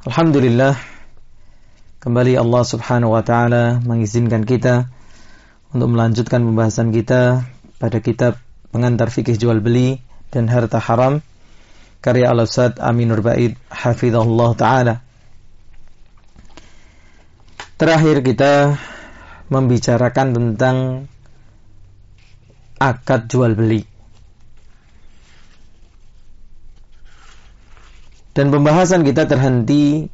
Alhamdulillah kembali Allah Subhanahu wa taala mengizinkan kita untuk melanjutkan pembahasan kita pada kitab Pengantar Fikih Jual Beli dan Harta Haram karya Al-Ustaz Aminur Bait hafizahullah taala. Terakhir kita membicarakan tentang akad jual beli. Dan pembahasan kita terhenti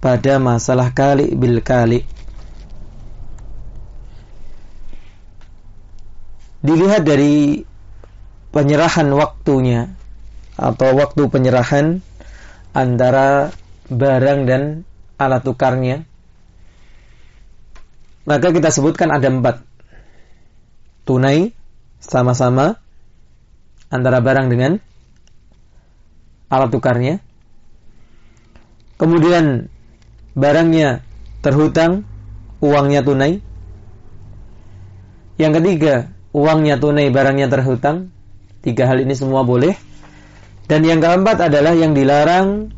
pada masalah kali bil kali. Dilihat dari penyerahan waktunya atau waktu penyerahan antara barang dan alat tukarnya. Maka kita sebutkan ada empat. Tunai sama-sama antara barang dengan alat tukarnya. Kemudian barangnya terhutang, uangnya tunai. Yang ketiga, uangnya tunai, barangnya terhutang. Tiga hal ini semua boleh. Dan yang keempat adalah yang dilarang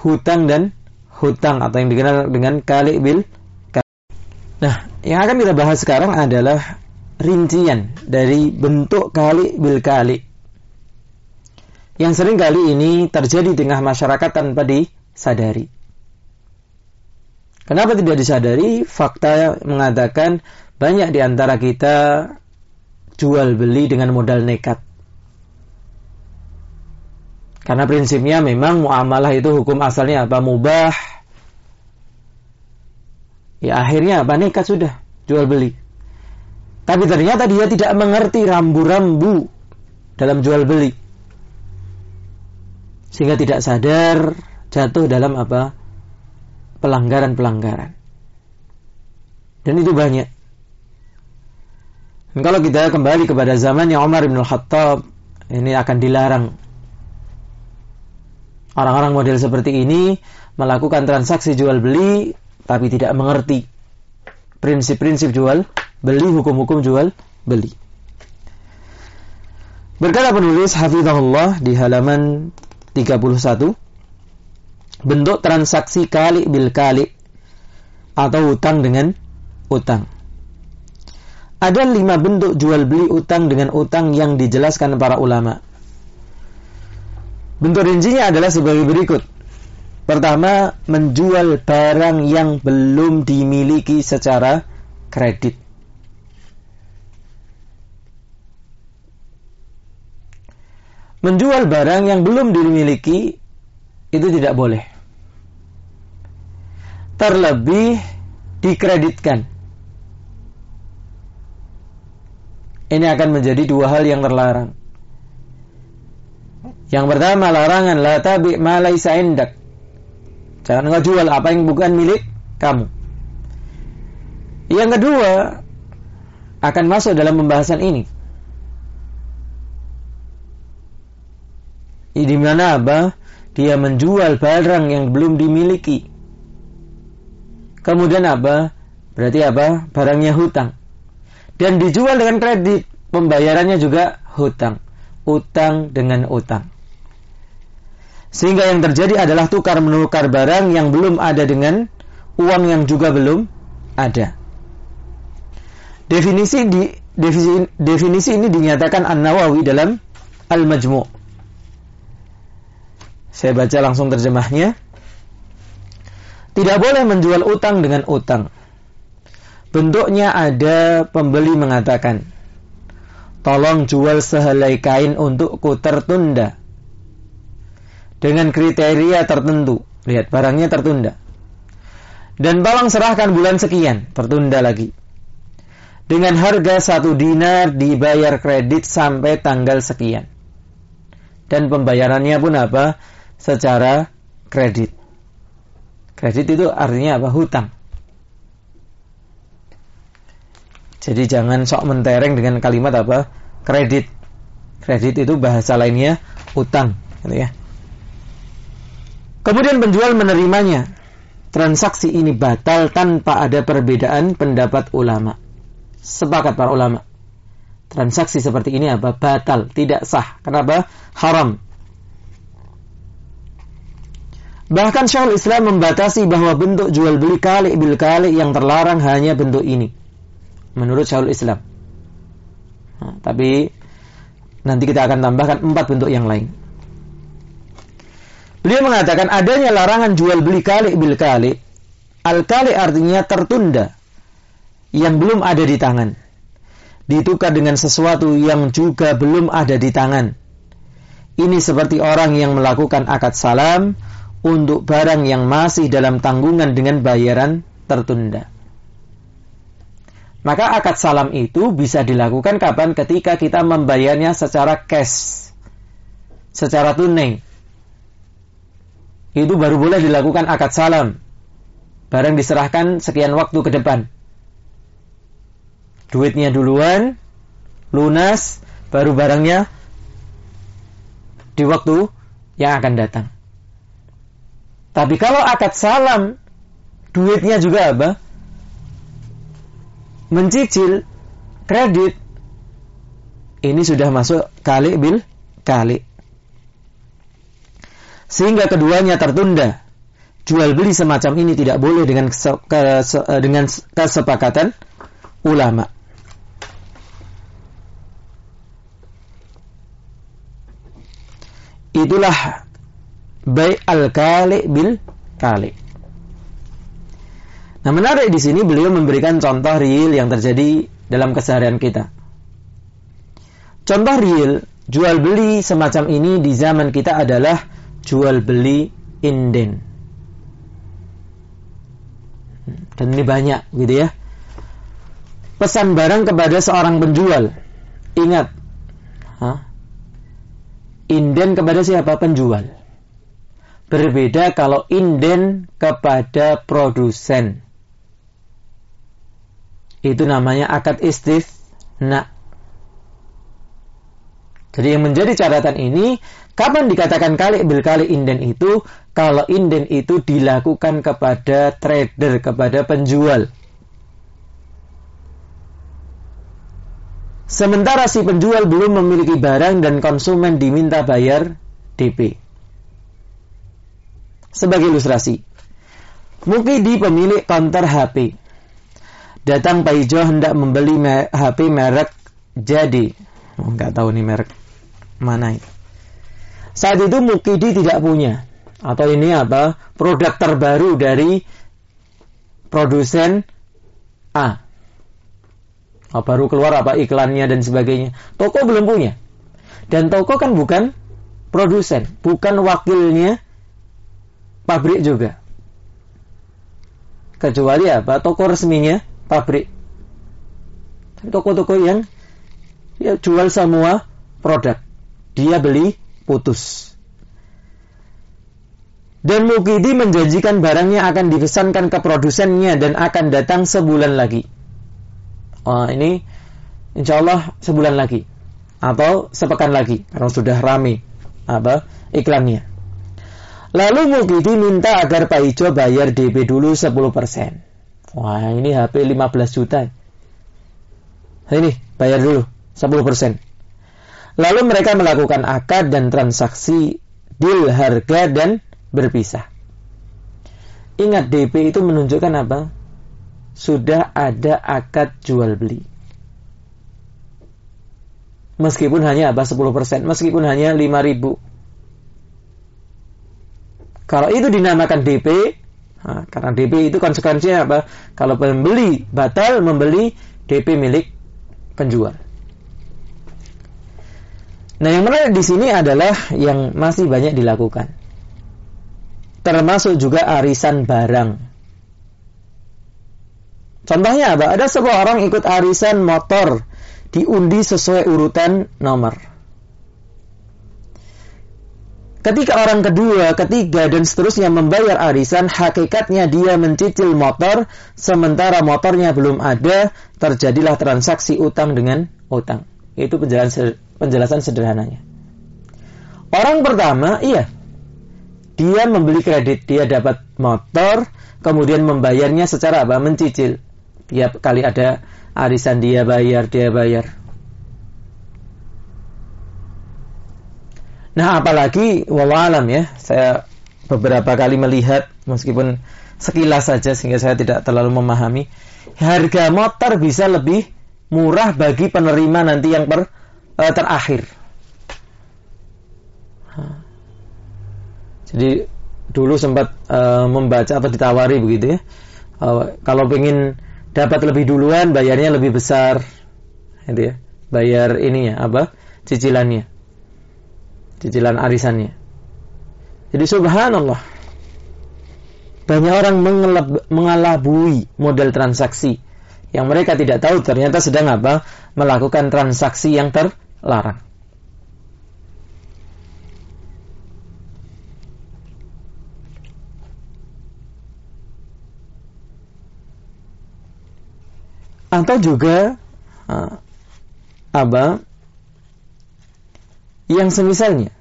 hutang dan hutang atau yang dikenal dengan kali bil. Nah, yang akan kita bahas sekarang adalah rincian dari bentuk kali bil kali yang sering kali ini terjadi di tengah masyarakat tanpa disadari. Kenapa tidak disadari? Fakta mengatakan banyak di antara kita jual beli dengan modal nekat. Karena prinsipnya memang muamalah itu hukum asalnya apa? Mubah. Ya akhirnya apa? Nekat sudah. Jual beli. Tapi ternyata dia tidak mengerti rambu-rambu dalam jual beli sehingga tidak sadar jatuh dalam apa? Pelanggaran-pelanggaran. Dan itu banyak. Dan kalau kita kembali kepada zamannya Umar bin Khattab ini akan dilarang. Orang-orang model seperti ini melakukan transaksi jual beli tapi tidak mengerti prinsip-prinsip jual beli hukum-hukum jual beli. Berkata penulis Hafizahullah di halaman 31 bentuk transaksi kali bil kali atau utang dengan utang. Ada lima bentuk jual beli utang dengan utang yang dijelaskan para ulama. Bentuk rincinya adalah sebagai berikut. Pertama, menjual barang yang belum dimiliki secara kredit. Menjual barang yang belum dimiliki itu tidak boleh. Terlebih dikreditkan. Ini akan menjadi dua hal yang terlarang. Yang pertama larangan la tabi ma indak. Jangan engkau jual apa yang bukan milik kamu. Yang kedua akan masuk dalam pembahasan ini. Di mana apa? Dia menjual barang yang belum dimiliki. Kemudian apa? Berarti apa? Barangnya hutang. Dan dijual dengan kredit. Pembayarannya juga hutang. Utang dengan utang. Sehingga yang terjadi adalah tukar menukar barang yang belum ada dengan uang yang juga belum ada. Definisi di definisi, definisi ini dinyatakan An-Nawawi dalam Al-Majmu'. Saya baca langsung terjemahnya. Tidak boleh menjual utang dengan utang. Bentuknya ada pembeli mengatakan, tolong jual sehelai kain untukku tertunda. Dengan kriteria tertentu. Lihat, barangnya tertunda. Dan tolong serahkan bulan sekian, tertunda lagi. Dengan harga satu dinar dibayar kredit sampai tanggal sekian. Dan pembayarannya pun apa? Secara kredit. Kredit itu artinya apa? Hutang. Jadi jangan sok mentereng dengan kalimat apa? Kredit. Kredit itu bahasa lainnya hutang, gitu ya. Kemudian penjual menerimanya. Transaksi ini batal tanpa ada perbedaan pendapat ulama. Sepakat para ulama. Transaksi seperti ini apa? Batal, tidak sah. Kenapa? Haram. Bahkan Syekhul Islam membatasi bahwa bentuk jual beli kali bil kali yang terlarang hanya bentuk ini. Menurut Syekhul Islam. Nah, tapi nanti kita akan tambahkan empat bentuk yang lain. Beliau mengatakan adanya larangan jual beli kali bil kali. Al kali artinya tertunda yang belum ada di tangan ditukar dengan sesuatu yang juga belum ada di tangan. Ini seperti orang yang melakukan akad salam untuk barang yang masih dalam tanggungan dengan bayaran tertunda. Maka akad salam itu bisa dilakukan kapan ketika kita membayarnya secara cash, secara tunai. Itu baru boleh dilakukan akad salam. Barang diserahkan sekian waktu ke depan duitnya duluan, lunas, baru barangnya di waktu yang akan datang. Tapi kalau akad salam, duitnya juga apa? Mencicil, kredit, ini sudah masuk kali bil kali. Sehingga keduanya tertunda. Jual beli semacam ini tidak boleh dengan dengan kesepakatan ulama. itulah baik al-kali bil kali. Nah, menarik di sini beliau memberikan contoh real yang terjadi dalam keseharian kita. Contoh real jual beli semacam ini di zaman kita adalah jual beli inden. Dan ini banyak gitu ya. Pesan barang kepada seorang penjual. Ingat, inden kepada siapa? Penjual. Berbeda kalau inden kepada produsen. Itu namanya akad istifna. Jadi yang menjadi catatan ini, kapan dikatakan kali bil kali inden itu? Kalau inden itu dilakukan kepada trader, kepada penjual. Sementara si penjual belum memiliki barang dan konsumen diminta bayar DP. Sebagai ilustrasi, Mukidi pemilik konter HP. Datang Pak Ijo hendak membeli me HP merek jadi. Oh, nggak tahu nih merek mana itu. Saat itu Mukidi tidak punya. Atau ini apa? Produk terbaru dari produsen A oh, baru keluar apa iklannya dan sebagainya. Toko belum punya. Dan toko kan bukan produsen, bukan wakilnya pabrik juga. Kecuali apa? Toko resminya pabrik. Toko-toko yang ya jual semua produk. Dia beli putus. Dan Mukidi menjanjikan barangnya akan dipesankan ke produsennya dan akan datang sebulan lagi. Oh, ini insya Allah sebulan lagi atau sepekan lagi karena sudah rame apa iklannya. Lalu Mukidi minta agar Pak Ijo bayar DP dulu 10%. Wah, ini HP 15 juta. Ini bayar dulu 10%. Lalu mereka melakukan akad dan transaksi deal harga dan berpisah. Ingat DP itu menunjukkan apa? sudah ada akad jual beli. Meskipun hanya apa 10%, meskipun hanya 5000. Kalau itu dinamakan DP, nah, karena DP itu konsekuensinya apa? Kalau pembeli batal membeli DP milik penjual. Nah, yang menarik di sini adalah yang masih banyak dilakukan. Termasuk juga arisan barang. Contohnya apa? Ada sebuah orang ikut arisan motor diundi sesuai urutan nomor. Ketika orang kedua, ketiga, dan seterusnya membayar arisan, hakikatnya dia mencicil motor, sementara motornya belum ada, terjadilah transaksi utang dengan utang. Itu penjelasan, sederhananya. Orang pertama, iya, dia membeli kredit, dia dapat motor, kemudian membayarnya secara apa? Mencicil. Tiap kali ada arisan dia bayar, dia bayar. Nah, apalagi wallahualam ya, saya beberapa kali melihat meskipun sekilas saja sehingga saya tidak terlalu memahami, harga motor bisa lebih murah bagi penerima nanti yang per, uh, terakhir. Jadi dulu sempat uh, membaca atau ditawari begitu ya. Uh, kalau ingin dapat lebih duluan bayarnya lebih besar. Gitu ya. Bayar ininya apa? Cicilannya cicilan arisannya. Jadi subhanallah. Banyak orang mengalabui model transaksi yang mereka tidak tahu ternyata sedang apa? melakukan transaksi yang terlarang. Atau juga uh, apa yang semisalnya.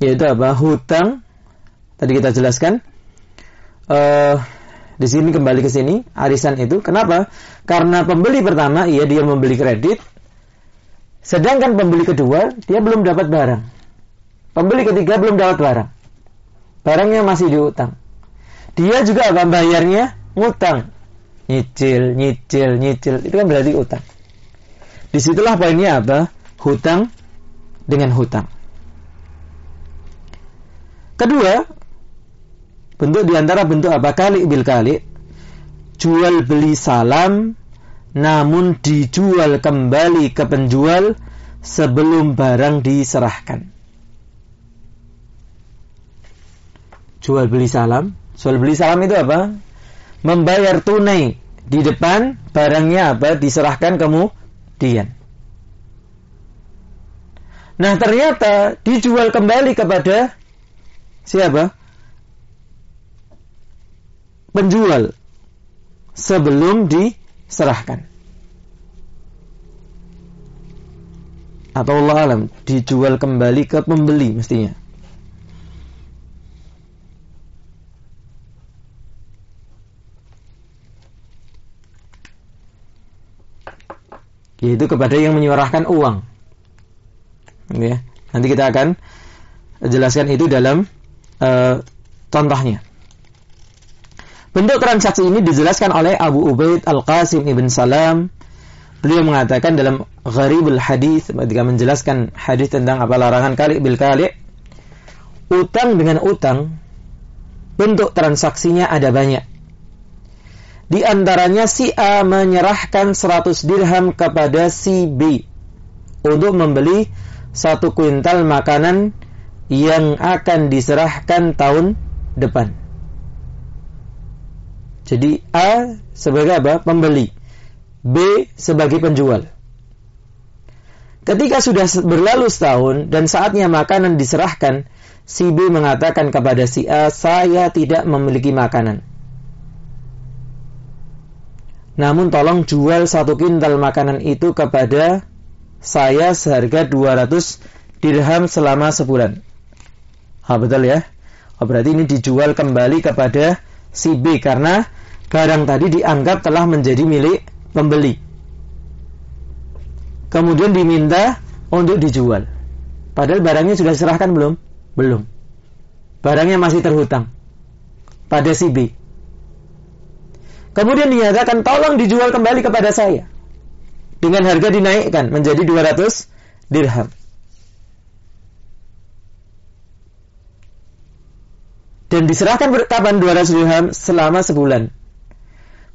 Yaitu apa? Hutang. Tadi kita jelaskan. Uh, di sini kembali ke sini arisan itu. Kenapa? Karena pembeli pertama iya dia membeli kredit. Sedangkan pembeli kedua dia belum dapat barang. Pembeli ketiga belum dapat barang. Barangnya masih diutang. Dia juga akan bayarnya ngutang. Nyicil, nyicil, nyicil. Itu kan berarti utang. Di situlah poinnya apa? Hutang dengan hutang. Kedua, bentuk di antara bentuk apa kali bil kali, jual beli salam, namun dijual kembali ke penjual sebelum barang diserahkan. Jual beli salam, jual beli salam itu apa? Membayar tunai di depan, barangnya apa? Diserahkan kemudian. Nah ternyata dijual kembali kepada siapa? Penjual sebelum diserahkan. Atau Allah alam dijual kembali ke pembeli mestinya. Yaitu kepada yang menyuarahkan uang ya. Nanti kita akan jelaskan itu dalam uh, contohnya. Bentuk transaksi ini dijelaskan oleh Abu Ubaid Al-Qasim Ibn Salam. Beliau mengatakan dalam Gharibul Hadis ketika menjelaskan hadis tentang apa larangan kali bil kali utang dengan utang bentuk transaksinya ada banyak. Di antaranya si A menyerahkan 100 dirham kepada si B untuk membeli satu kuintal makanan yang akan diserahkan tahun depan. Jadi A sebagai apa? Pembeli. B sebagai penjual. Ketika sudah berlalu setahun dan saatnya makanan diserahkan, si B mengatakan kepada si A, saya tidak memiliki makanan. Namun tolong jual satu kintal makanan itu kepada saya seharga 200 dirham selama sebulan. Ha, betul ya? Oh, berarti ini dijual kembali kepada si B karena barang tadi dianggap telah menjadi milik pembeli. Kemudian diminta untuk dijual. Padahal barangnya sudah diserahkan belum? Belum. Barangnya masih terhutang pada si B. Kemudian dinyatakan tolong dijual kembali kepada saya dengan harga dinaikkan menjadi 200 dirham. Dan diserahkan kapan 200 dirham selama sebulan.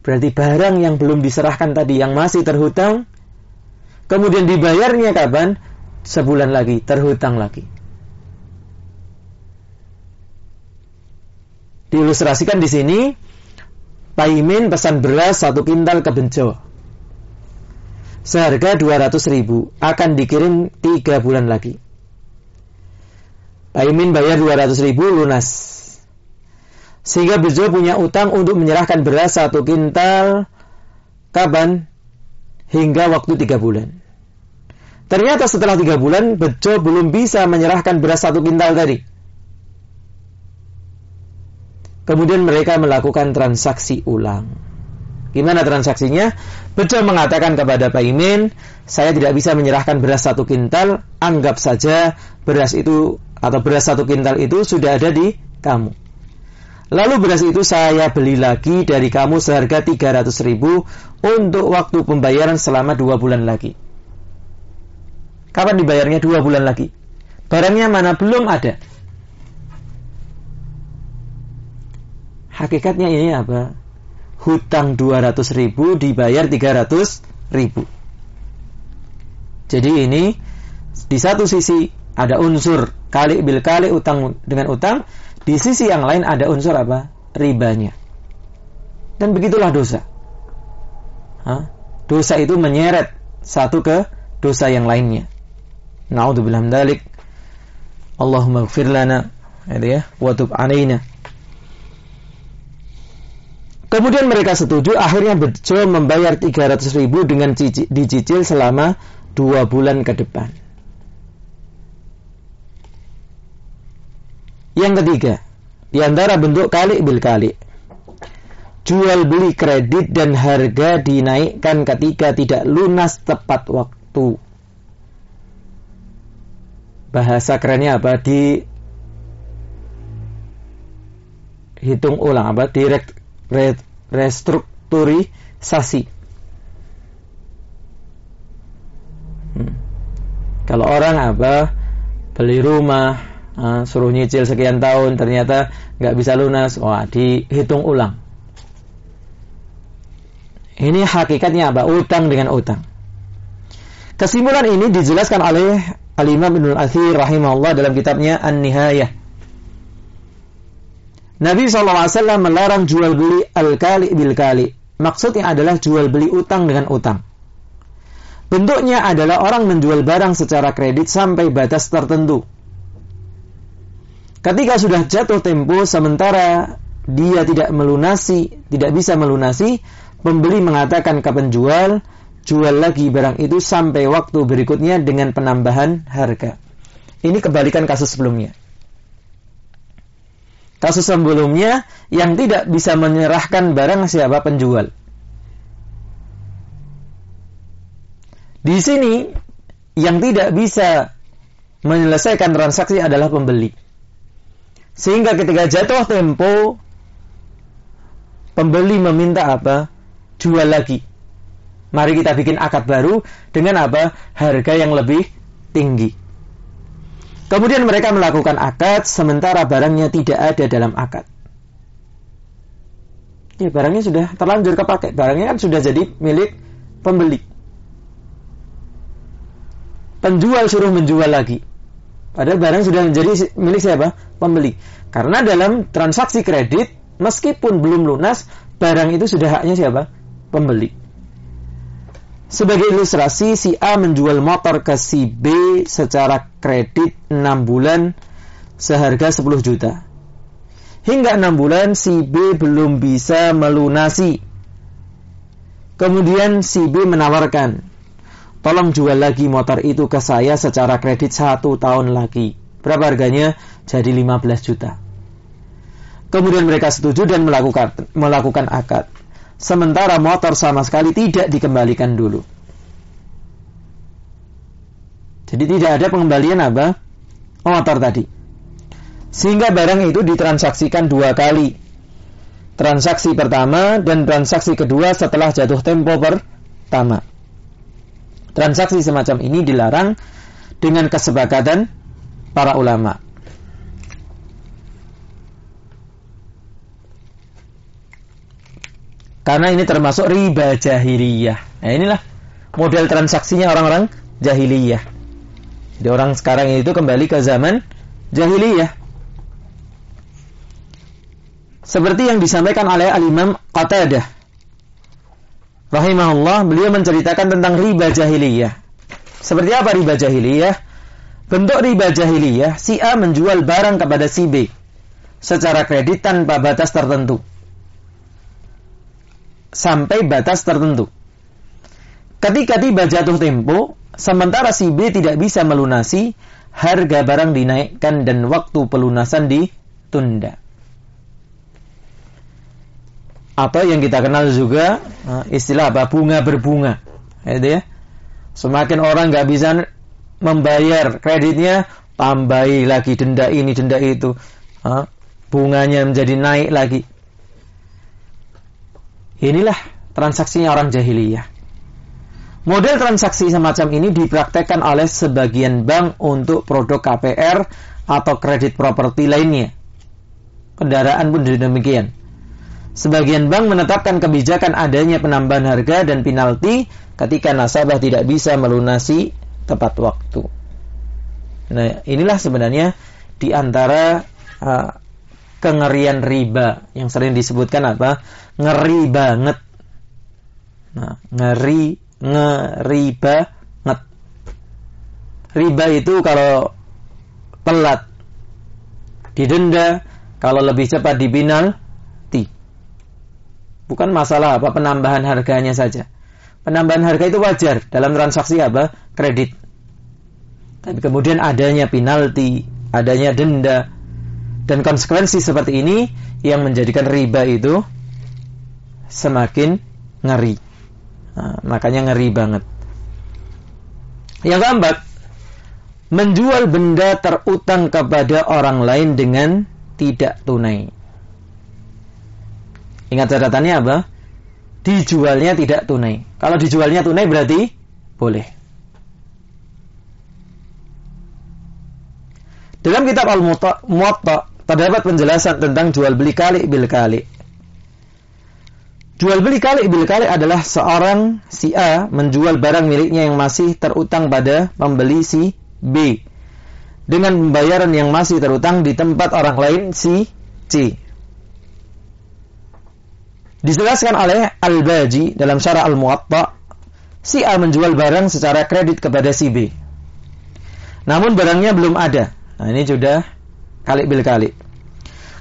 Berarti barang yang belum diserahkan tadi yang masih terhutang kemudian dibayarnya kapan? Sebulan lagi, terhutang lagi. Diilustrasikan di sini, Paimin pesan beras satu kintal ke Benjo seharga 200 ribu akan dikirim 3 bulan lagi. Pak Imin bayar 200 ribu lunas. Sehingga Bejo punya utang untuk menyerahkan beras satu kintal kapan? Hingga waktu tiga bulan. Ternyata setelah tiga bulan Bejo belum bisa menyerahkan beras satu kintal tadi. Kemudian mereka melakukan transaksi ulang. Gimana transaksinya? Bejo mengatakan kepada Pak Imin, saya tidak bisa menyerahkan beras satu kintal, anggap saja beras itu atau beras satu kintal itu sudah ada di kamu. Lalu beras itu saya beli lagi dari kamu seharga 300 ribu untuk waktu pembayaran selama dua bulan lagi. Kapan dibayarnya? Dua bulan lagi. Barangnya mana? Belum ada. Hakikatnya ini apa? Hutang 200 ribu dibayar 300 ribu. Jadi ini di satu sisi ada unsur kali bil kali utang dengan utang, di sisi yang lain ada unsur apa? Ribanya. Dan begitulah dosa. Hah? Dosa itu menyeret satu ke dosa yang lainnya. Na'udzubillah dalik. Allahumma gfir lana. Ya, wa tub. Kemudian mereka setuju, akhirnya Bejo membayar 300 ribu dengan dicicil selama dua bulan ke depan. Yang ketiga, di antara bentuk kali bil kali. Jual beli kredit dan harga dinaikkan ketika tidak lunas tepat waktu. Bahasa kerennya apa? Di hitung ulang apa? Direct re, restrukturisasi. Hmm. Kalau orang apa? Beli rumah, uh, suruh nyicil sekian tahun ternyata nggak bisa lunas wah dihitung ulang ini hakikatnya apa utang dengan utang kesimpulan ini dijelaskan oleh Al-Imam Ibn Al-Athir rahimahullah dalam kitabnya An-Nihayah Nabi SAW melarang jual beli al-kali bil-kali. Maksudnya adalah jual beli utang dengan utang. Bentuknya adalah orang menjual barang secara kredit sampai batas tertentu. Ketika sudah jatuh tempo sementara dia tidak melunasi, tidak bisa melunasi, pembeli mengatakan ke penjual, jual lagi barang itu sampai waktu berikutnya dengan penambahan harga. Ini kebalikan kasus sebelumnya. Kasus sebelumnya yang tidak bisa menyerahkan barang siapa penjual. Di sini yang tidak bisa menyelesaikan transaksi adalah pembeli. Sehingga ketika jatuh tempo pembeli meminta apa? Jual lagi. Mari kita bikin akad baru dengan apa? Harga yang lebih tinggi. Kemudian mereka melakukan akad sementara barangnya tidak ada dalam akad. Ya, barangnya sudah terlanjur kepakai. Barangnya kan sudah jadi milik pembeli. Penjual suruh menjual lagi. Padahal barang sudah menjadi milik siapa? Pembeli. Karena dalam transaksi kredit, meskipun belum lunas, barang itu sudah haknya siapa? Pembeli. Sebagai ilustrasi, si A menjual motor ke si B secara kredit 6 bulan seharga 10 juta. Hingga 6 bulan si B belum bisa melunasi. Kemudian si B menawarkan, tolong jual lagi motor itu ke saya secara kredit satu tahun lagi. Berapa harganya? Jadi 15 juta. Kemudian mereka setuju dan melakukan melakukan akad. Sementara motor sama sekali tidak dikembalikan dulu. Jadi tidak ada pengembalian apa? Motor tadi. Sehingga barang itu ditransaksikan dua kali. Transaksi pertama dan transaksi kedua setelah jatuh tempo pertama. Transaksi semacam ini dilarang dengan kesepakatan para ulama. Karena ini termasuk riba jahiliyah. Nah inilah model transaksinya orang-orang jahiliyah. Jadi orang sekarang itu kembali ke zaman jahiliyah. Seperti yang disampaikan oleh Al-Imam Qatadah rahimahullah beliau menceritakan tentang riba jahiliyah. Seperti apa riba jahiliyah? Bentuk riba jahiliyah, si A menjual barang kepada si B secara kredit tanpa batas tertentu. Sampai batas tertentu. Ketika tiba jatuh tempo, sementara si B tidak bisa melunasi, harga barang dinaikkan dan waktu pelunasan ditunda. Atau yang kita kenal juga eh, istilah apa bunga berbunga, gitu ya. Semakin orang nggak bisa membayar kreditnya, tambahi lagi denda ini denda itu, eh, bunganya menjadi naik lagi. Inilah transaksinya orang jahiliyah. Model transaksi semacam ini dipraktekkan oleh sebagian bank untuk produk KPR atau kredit properti lainnya. Kendaraan pun demikian. Sebagian bank menetapkan kebijakan adanya penambahan harga dan penalti ketika nasabah tidak bisa melunasi tepat waktu. Nah, inilah sebenarnya di antara uh, kengerian riba yang sering disebutkan apa? Ngeri banget. Nah, ngeri ngeri banget. Riba itu kalau telat didenda, kalau lebih cepat ti. Bukan masalah apa penambahan harganya saja. Penambahan harga itu wajar dalam transaksi apa? Kredit. Tapi kemudian adanya penalti, adanya denda, dan konsekuensi seperti ini yang menjadikan riba itu semakin ngeri. Nah, makanya ngeri banget. Yang keempat, menjual benda terutang kepada orang lain dengan tidak tunai. Ingat catatannya apa? Dijualnya tidak tunai. Kalau dijualnya tunai berarti boleh. Dalam kitab Al-Muwatta terdapat penjelasan tentang jual beli kali bil kali. Jual beli kali beli kali adalah seorang si A menjual barang miliknya yang masih terutang pada pembeli si B dengan pembayaran yang masih terutang di tempat orang lain si C. Dijelaskan oleh Al-Baji dalam syarah Al-Muwatta, si A menjual barang secara kredit kepada si B. Namun barangnya belum ada. Nah, ini sudah kali bil kali.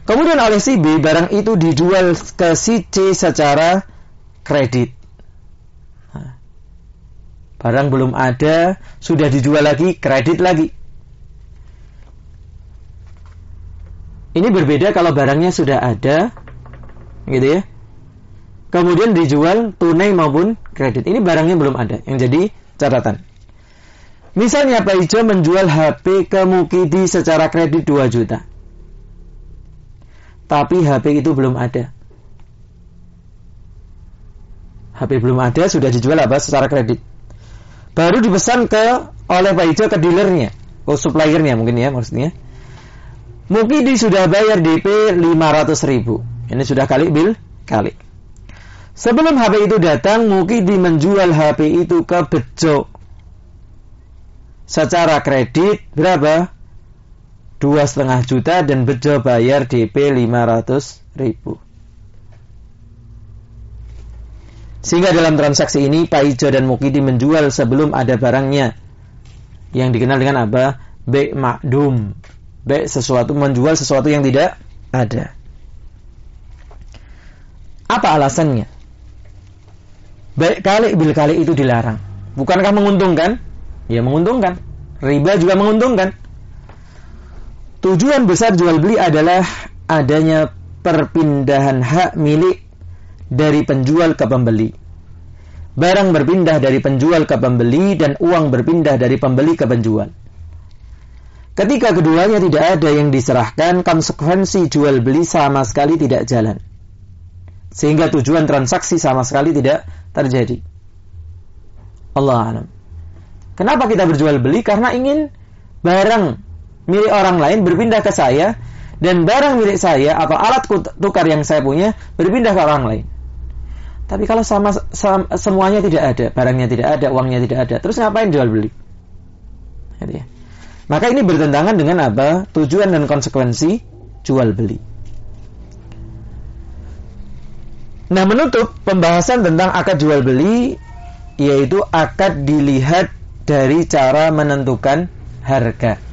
Kemudian oleh si B barang itu dijual ke si C secara kredit. Nah, barang belum ada, sudah dijual lagi, kredit lagi. Ini berbeda kalau barangnya sudah ada, gitu ya. Kemudian dijual tunai maupun kredit. Ini barangnya belum ada, yang jadi catatan. Misalnya Pak Ijo menjual HP ke Mukidi secara kredit 2 juta tapi HP itu belum ada. HP belum ada, sudah dijual apa? Secara kredit. Baru dipesan ke oleh Pak Ijo ke dealernya, ke suppliernya mungkin ya maksudnya. Mungkin dia sudah bayar DP 500 ribu. Ini sudah kali bil kali. Sebelum HP itu datang, mungkin di menjual HP itu ke Bejo. Secara kredit berapa? Dua setengah juta dan Bejo bayar DP 500 ribu. Sehingga dalam transaksi ini Pak Ijo dan Mukidi menjual sebelum ada barangnya yang dikenal dengan apa? B makdum. B sesuatu menjual sesuatu yang tidak ada. Apa alasannya? Baik kali bil kali itu dilarang. Bukankah menguntungkan? Ya menguntungkan. Riba juga menguntungkan. Tujuan besar jual beli adalah adanya perpindahan hak milik dari penjual ke pembeli. Barang berpindah dari penjual ke pembeli dan uang berpindah dari pembeli ke penjual. Ketika keduanya tidak ada yang diserahkan, konsekuensi jual beli sama sekali tidak jalan. Sehingga tujuan transaksi sama sekali tidak terjadi. Allah alam. Kenapa kita berjual beli? Karena ingin barang milik orang lain berpindah ke saya dan barang milik saya atau alat tukar yang saya punya berpindah ke orang lain. Tapi kalau sama, sama semuanya tidak ada, barangnya tidak ada, uangnya tidak ada, terus ngapain jual beli? Gitu ya. Maka ini bertentangan dengan apa? Tujuan dan konsekuensi jual beli. Nah, menutup pembahasan tentang akad jual beli yaitu akad dilihat dari cara menentukan harga.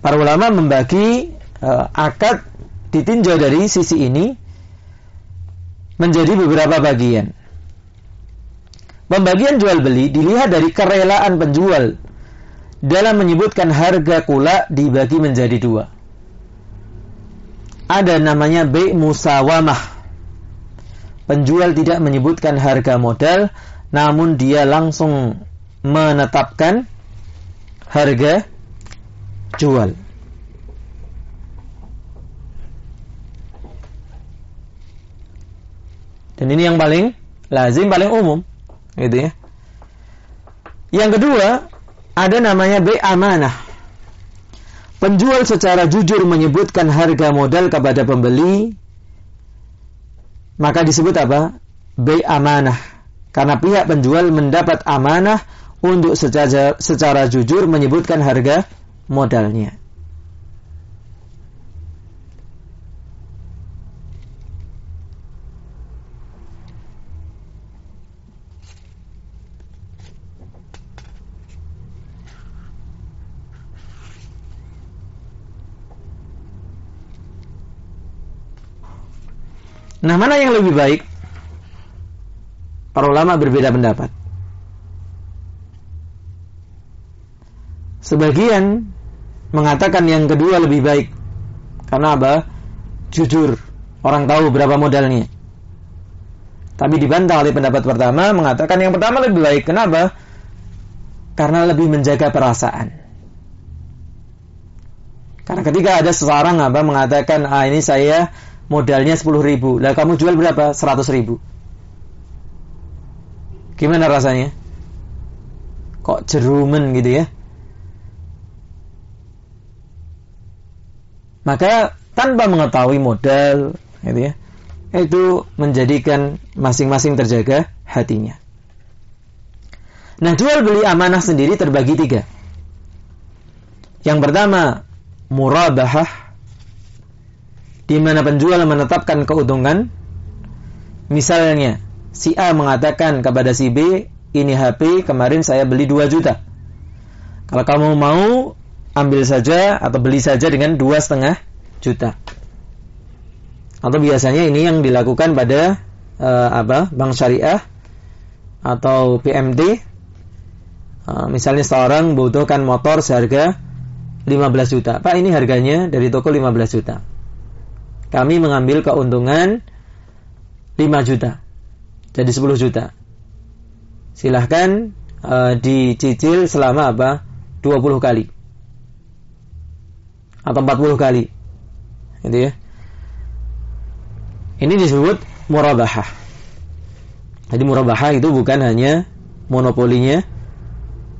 Para ulama membagi uh, akad ditinjau dari sisi ini menjadi beberapa bagian. Pembagian jual beli dilihat dari kerelaan penjual dalam menyebutkan harga kula dibagi menjadi dua. Ada namanya B musawamah. Penjual tidak menyebutkan harga modal, namun dia langsung menetapkan harga jual. Dan ini yang paling lazim, paling umum gitu ya. Yang kedua, ada namanya B amanah. Penjual secara jujur menyebutkan harga modal kepada pembeli, maka disebut apa? B amanah. Karena pihak penjual mendapat amanah untuk secara, secara jujur menyebutkan harga modalnya. Nah, mana yang lebih baik? Para ulama berbeda pendapat. Sebagian mengatakan yang kedua lebih baik. Karena apa? Jujur, orang tahu berapa modalnya. Tapi dibantah oleh pendapat pertama mengatakan yang pertama lebih baik. Kenapa? Karena lebih menjaga perasaan. Karena ketika ada seseorang apa mengatakan, ah ini saya modalnya 10 ribu. Lah kamu jual berapa? 100 ribu. Gimana rasanya? Kok jerumen gitu ya? Maka tanpa mengetahui modal, gitu ya, itu menjadikan masing-masing terjaga hatinya. Nah, jual beli amanah sendiri terbagi tiga. Yang pertama, murabahah di mana penjual menetapkan keuntungan. Misalnya, si A mengatakan kepada si B, ini HP kemarin saya beli 2 juta. Kalau kamu mau, ambil saja atau beli saja dengan dua setengah juta. Atau biasanya ini yang dilakukan pada uh, apa bank syariah atau PMT. Uh, misalnya seorang butuhkan motor seharga 15 juta. Pak ini harganya dari toko 15 juta kami mengambil keuntungan 5 juta. Jadi 10 juta. Silahkan uh, dicicil selama apa? 20 kali. Atau 40 kali. Gitu ya. Ini disebut murabahah. Jadi murabahah itu bukan hanya monopolinya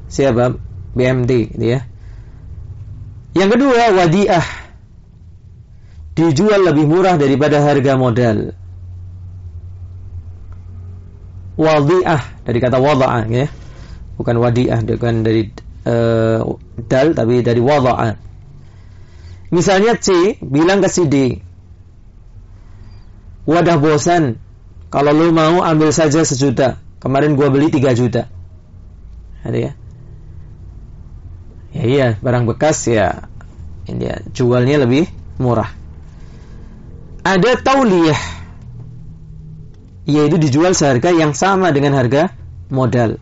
siapa? BMT gitu ya. Yang kedua wadiah dijual lebih murah daripada harga modal. Wadi'ah dari kata wada'ah ya. Bukan wadi'ah bukan dari uh, dal tapi dari wada'ah. Misalnya C bilang ke si D, wadah bosan, kalau lu mau ambil saja sejuta. Kemarin gua beli tiga juta. Ada ya? Ya iya, barang bekas ya ini ya, jualnya lebih murah ada tauliyah yaitu dijual seharga yang sama dengan harga modal.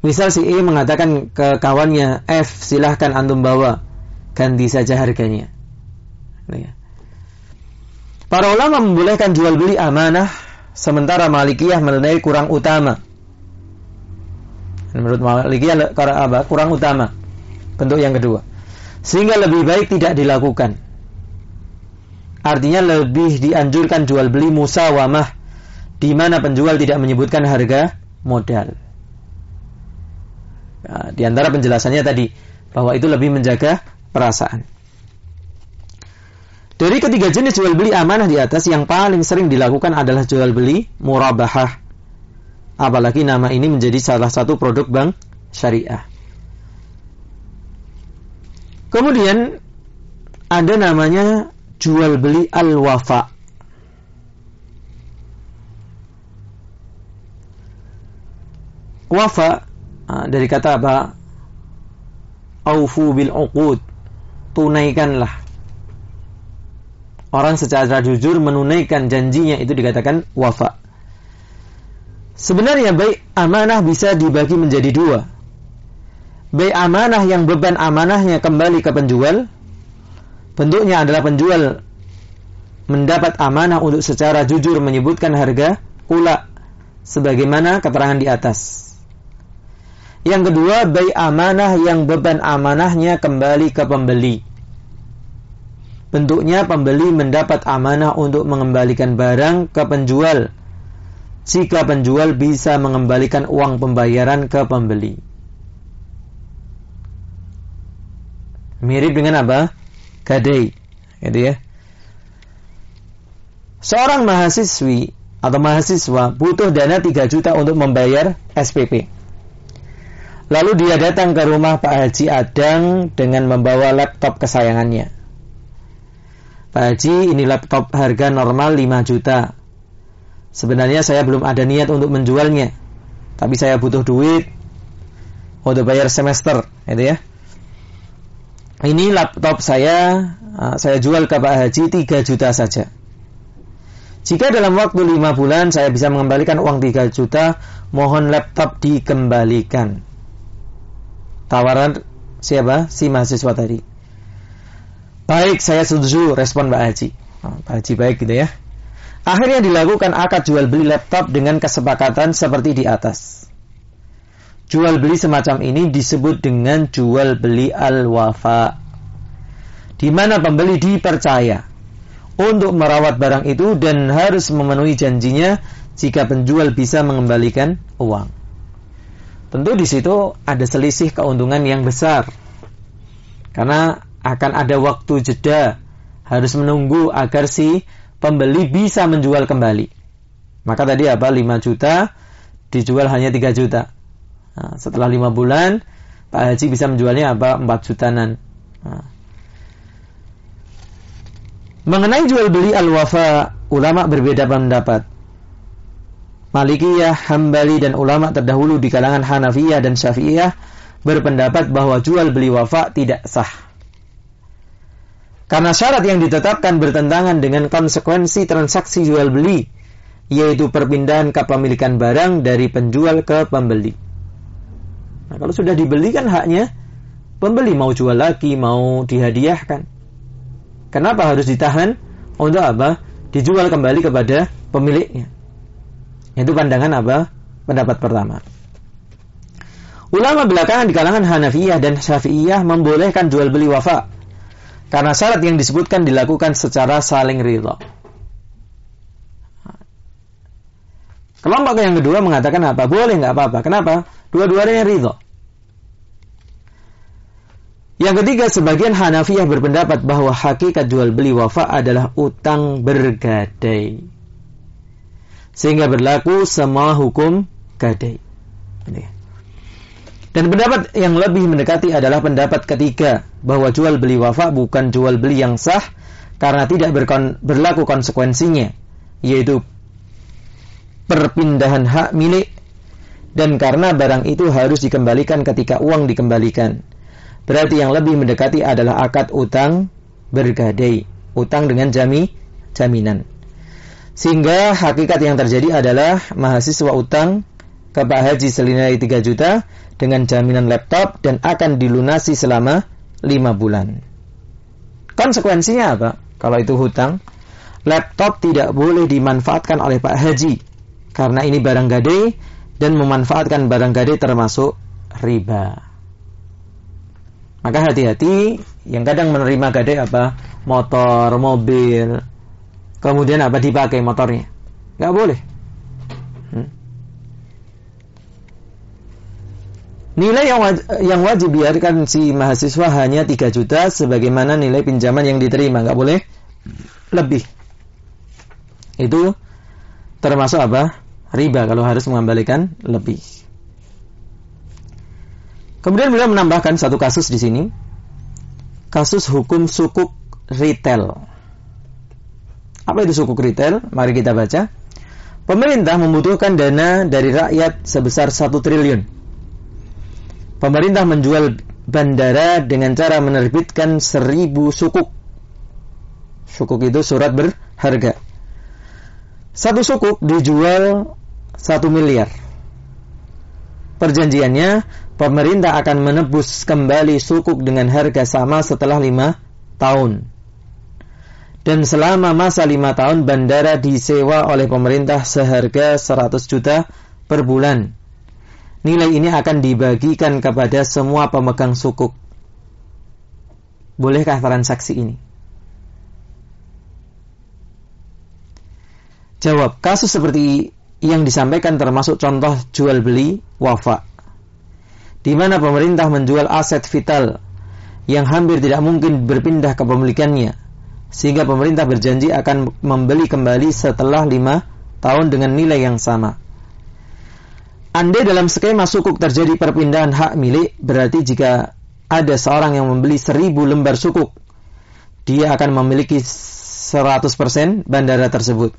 Misal si E mengatakan ke kawannya, F silahkan antum bawa, ganti saja harganya. Ya. Para ulama membolehkan jual beli amanah, sementara Malikiyah menilai kurang utama. Menurut Malikiyah kurang utama. Bentuk yang kedua. Sehingga lebih baik tidak dilakukan. Artinya lebih dianjurkan jual beli musawamah di mana penjual tidak menyebutkan harga modal. Nah, di antara penjelasannya tadi bahwa itu lebih menjaga perasaan. Dari ketiga jenis jual beli amanah di atas yang paling sering dilakukan adalah jual beli murabahah. Apalagi nama ini menjadi salah satu produk bank syariah. Kemudian ada namanya jual beli al-wafa. Wafa dari kata apa? Aufu bil uqud. Tunaikanlah. Orang secara jujur menunaikan janjinya itu dikatakan wafa. Sebenarnya baik amanah bisa dibagi menjadi dua. Baik amanah yang beban amanahnya kembali ke penjual. Bentuknya adalah penjual mendapat amanah untuk secara jujur menyebutkan harga pula sebagaimana keterangan di atas. Yang kedua, baik amanah yang beban amanahnya kembali ke pembeli. Bentuknya pembeli mendapat amanah untuk mengembalikan barang ke penjual jika penjual bisa mengembalikan uang pembayaran ke pembeli. Mirip dengan apa? Gadai, gitu ya. Seorang mahasiswi atau mahasiswa butuh dana 3 juta untuk membayar SPP. Lalu dia datang ke rumah Pak Haji Adang dengan membawa laptop kesayangannya. Pak Haji, ini laptop harga normal 5 juta. Sebenarnya saya belum ada niat untuk menjualnya. Tapi saya butuh duit untuk bayar semester, itu ya. Ini laptop saya, ah, saya jual ke Pak Haji 3 juta saja. Jika dalam waktu lima bulan saya bisa mengembalikan uang 3 juta, mohon laptop dikembalikan. Tawaran siapa? Si mahasiswa tadi. Baik, saya setuju respon Mbak Haji. Oh, Mbak Haji baik gitu ya. Akhirnya dilakukan akad jual beli laptop dengan kesepakatan seperti di atas. Jual beli semacam ini disebut dengan jual beli al-wafa. Di mana pembeli dipercaya untuk merawat barang itu dan harus memenuhi janjinya jika penjual bisa mengembalikan uang. Tentu di situ ada selisih keuntungan yang besar. Karena akan ada waktu jeda harus menunggu agar si pembeli bisa menjual kembali. Maka tadi apa? 5 juta dijual hanya 3 juta. Nah, setelah 5 bulan Pak Haji bisa menjualnya apa? 4 jutaan. Nah, Mengenai jual beli al-wafa, ulama berbeda pendapat. Malikiyah, Hambali dan ulama terdahulu di kalangan Hanafiyah dan Syafi'iyah berpendapat bahwa jual beli wafa tidak sah. Karena syarat yang ditetapkan bertentangan dengan konsekuensi transaksi jual beli, yaitu perpindahan kepemilikan barang dari penjual ke pembeli. Nah, kalau sudah dibeli kan haknya pembeli mau jual lagi, mau dihadiahkan. Kenapa harus ditahan? Untuk apa? Dijual kembali kepada pemiliknya. Itu pandangan apa? Pendapat pertama. Ulama belakangan di kalangan Hanafiyah dan Syafi'iyah membolehkan jual beli wafa karena syarat yang disebutkan dilakukan secara saling ridho. Kelompok yang kedua mengatakan apa? Boleh nggak apa-apa. Kenapa? Dua-duanya ridho. Yang ketiga, sebagian Hanafiyah berpendapat bahwa hakikat jual beli wafa adalah utang bergadai. Sehingga berlaku semua hukum gadai. Dan pendapat yang lebih mendekati adalah pendapat ketiga bahwa jual beli wafa bukan jual beli yang sah karena tidak berlaku konsekuensinya, yaitu perpindahan hak milik dan karena barang itu harus dikembalikan ketika uang dikembalikan Berarti yang lebih mendekati adalah akad utang bergadai, utang dengan jami jaminan. Sehingga hakikat yang terjadi adalah mahasiswa utang ke Pak Haji senilai 3 juta dengan jaminan laptop dan akan dilunasi selama 5 bulan. Konsekuensinya apa? Kalau itu hutang, laptop tidak boleh dimanfaatkan oleh Pak Haji karena ini barang gadai dan memanfaatkan barang gadai termasuk riba. Maka hati-hati yang kadang menerima gadai apa? Motor, mobil. Kemudian apa dipakai motornya? Gak boleh. Hmm. Nilai yang wajib, yang wajib biarkan si mahasiswa hanya 3 juta sebagaimana nilai pinjaman yang diterima. Gak boleh lebih. Itu termasuk apa? Riba kalau harus mengembalikan lebih. Kemudian beliau menambahkan satu kasus di sini. Kasus hukum sukuk retail. Apa itu sukuk retail? Mari kita baca. Pemerintah membutuhkan dana dari rakyat sebesar satu triliun. pemerintah menjual bandara dengan cara menerbitkan seribu sukuk. Sukuk itu surat berharga. Satu sukuk dijual satu miliar. Perjanjiannya, pemerintah akan menebus kembali sukuk dengan harga sama setelah lima tahun. Dan selama masa lima tahun, bandara disewa oleh pemerintah seharga 100 juta per bulan. Nilai ini akan dibagikan kepada semua pemegang sukuk. Bolehkah transaksi ini? Jawab, kasus seperti yang disampaikan termasuk contoh jual beli wafa. Di mana pemerintah menjual aset vital yang hampir tidak mungkin berpindah ke pemilikannya. Sehingga pemerintah berjanji akan membeli kembali setelah lima tahun dengan nilai yang sama. Andai dalam skema sukuk terjadi perpindahan hak milik, berarti jika ada seorang yang membeli seribu lembar sukuk, dia akan memiliki 100% bandara tersebut.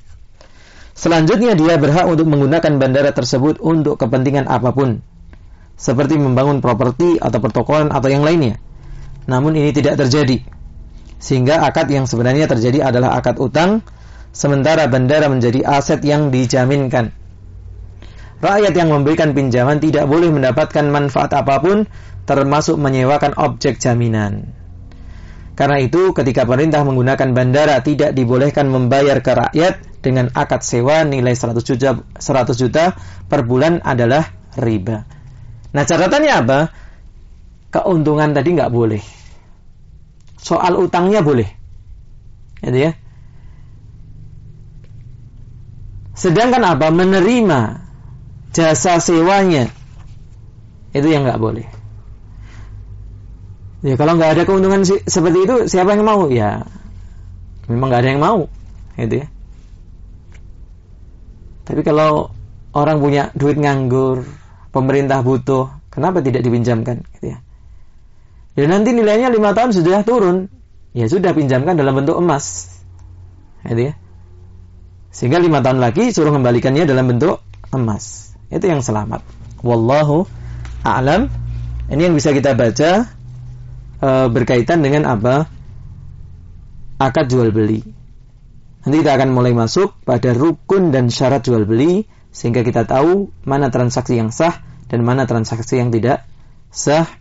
Selanjutnya dia berhak untuk menggunakan bandara tersebut untuk kepentingan apa pun, seperti membangun properti atau pertokohan atau yang lainnya. Namun ini tidak terjadi. Sehingga akad yang sebenarnya terjadi adalah akad utang, sementara bandara menjadi aset yang dijaminkan rakyat yang memberikan pinjaman tidak boleh mendapatkan manfaat apa pun termasuk menyewakan objek jaminan. Karena itu ketika pemerintah menggunakan bandara tidak dibolehkan membayar ke rakyat dengan akad sewa nilai 100 juta, 100 juta per bulan adalah riba. Nah catatannya apa? Keuntungan tadi nggak boleh. Soal utangnya boleh. Gitu ya. Sedangkan apa? Menerima jasa sewanya itu yang nggak boleh. Ya kalau nggak ada keuntungan seperti itu siapa yang mau ya? Memang nggak ada yang mau, gitu ya. Tapi kalau orang punya duit nganggur, pemerintah butuh, kenapa tidak dipinjamkan, gitu ya? Ya nanti nilainya lima tahun sudah turun, ya sudah pinjamkan dalam bentuk emas, gitu ya. Sehingga lima tahun lagi suruh kembalikannya dalam bentuk emas. Itu yang selamat. Wallahu a'lam. Ini yang bisa kita baca e, berkaitan dengan apa? Akad jual beli. Nanti kita akan mulai masuk pada rukun dan syarat jual beli sehingga kita tahu mana transaksi yang sah dan mana transaksi yang tidak sah.